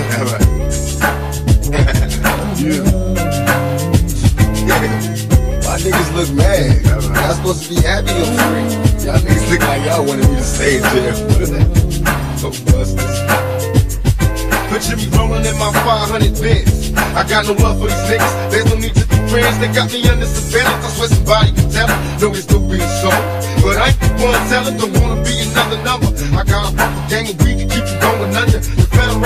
My niggas look mad. Y'all supposed to be happy on free. Y'all niggas look like y'all wanted me to stay in jail. so busters. Picture me rolling in my 500 Benz. I got no love for these niggas. There's no need to be friends. They got me under surveillance. I swear somebody can tell them. No, it's still being sold. But I ain't the one telling. Don't wanna be another number. I got a proper gang of weed to keep you going under.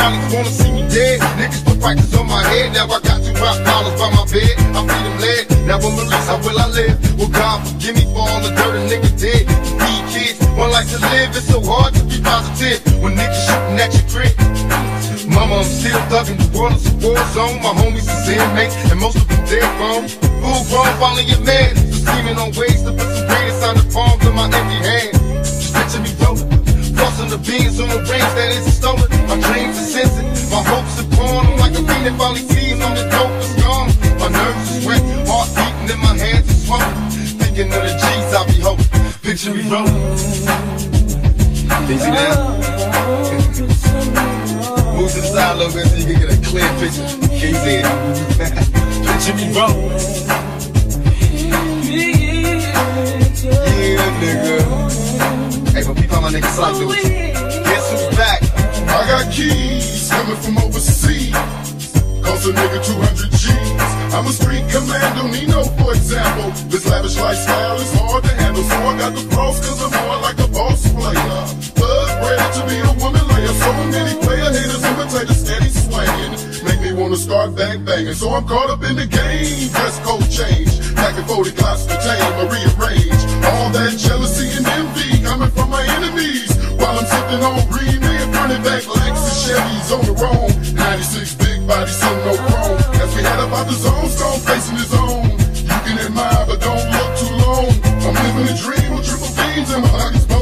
Federalists wanna see me dead. Niggas put prices on my head. Now I got two rock dollars by my bed. I feed them lead. Now I'm released. How will I live? Well, God forgive me for all the dirt a nigga did. These kids want like to live. It's so hard to be positive when niggas shooting at your crib. Mama, I'm still thugging. The world a war zone. My homies is inmates, and most of them dead wrong. Full grown, finally your man. So scheming on ways to put some greatest on the palms of my empty hand. Picture me rolling. Flossing the beans on the range that isn't stolen. I'm like a fiend that finally sees on the dope is gone. My nerves. Heart beating and my hands swollen. Thinking of the G's I be hoping. Picture me rolling. See that? Move to the side a little bit so you can get a clear picture. It? picture me rolling. Yeah, nigga. Hey, but people, my nigga. Guess who's back? I got keys coming from overseas. A nigga 200 G's. I'm a street commando, Nino, for example. This lavish lifestyle is hard to handle, so I got the frost cause I'm more like a boss player. Thug ready to be a woman layer. So many player haters imitate a steady swinging. Make me wanna start bang banging. So I'm caught up in the game. Dress code change. Packing 40 clocks to tame or rearrange. All that jealousy and envy coming from my enemies. While I'm sipping on green and running back Chevys on the road. 96 big body, so no chrome. As we head up out the zone, stone facing his own. You can admire, but don't look too long. I'm living a dream with triple beams and my pockets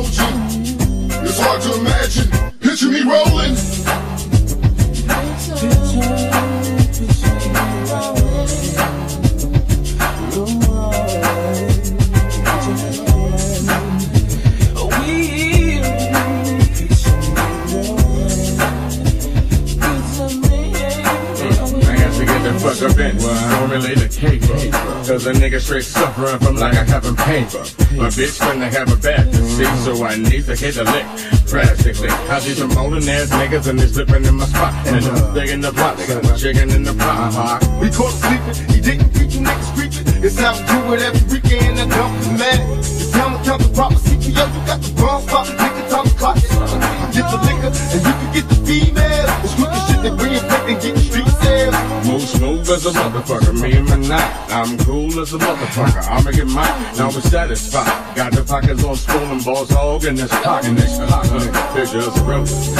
the in formulate a caper. Cause a nigga straight suffering from like I having paper. My bitch finna have a bath to see, so I need to hit a lick. Drastically, I see some rolling ass niggas and they slipping in my spot. And I'm big in the block, a chicken in the pot. Uh-huh. We caught sleeping, he didn't teach you niggas creeping. It's how we do it every weekend, I is mad. It's time to count the proper CPO, you got the wrong spot, nigga, time to clock it. Get the liquor, and you can get the female. As a motherfucker, me and my night. I'm cool as a motherfucker, I'ma get mine. Now we're satisfied. Got the pockets on spoon and balls hog in this pocket next to hot nigga. Pictures of roses.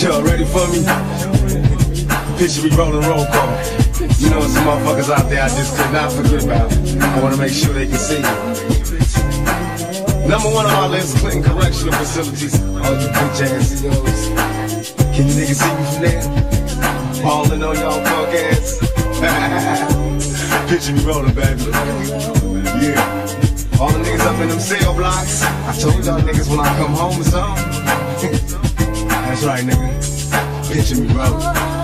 Y'all ready for me? Picture me rolling roll call. You know some motherfuckers out there I just could not forget about. I wanna make sure they can see you. Number one on my list, Clinton Correctional Facilities. All you bitch ass CEOs. Can you niggas see me from there? Balling on y'all punk ass. Picture me rolling, baby. Yeah. All the niggas up in them cell blocks. I told y'all niggas when I come home it's on. That's right, nigga. Picture me rolling.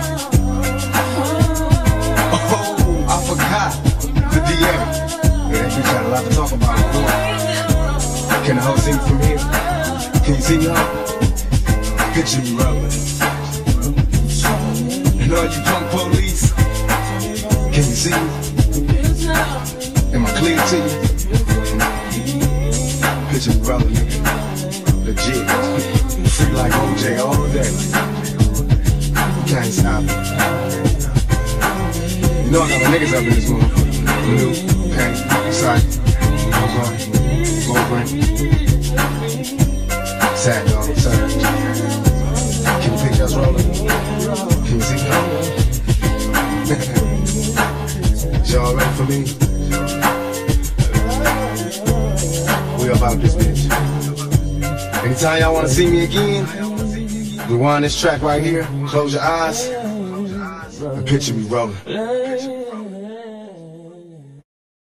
Lot to talk about. Boy. Can the hoe see from here? Can you see me? Picture me rolling. And all you drunk police, can you see me? Am I clear to you? Picture rolling, nigga. Legit. Free like OJ all day. Can't stop it. You know I got my niggas up in this motherfucker. Penny, Sight, Mobile, Mobile. Sad dog, sad. Can you picture us rolling? Can you see me? Y'all ready for me? We about this bitch. Anytime y'all wanna see me again, rewind this track right here. Close your eyes. and picture me rolling.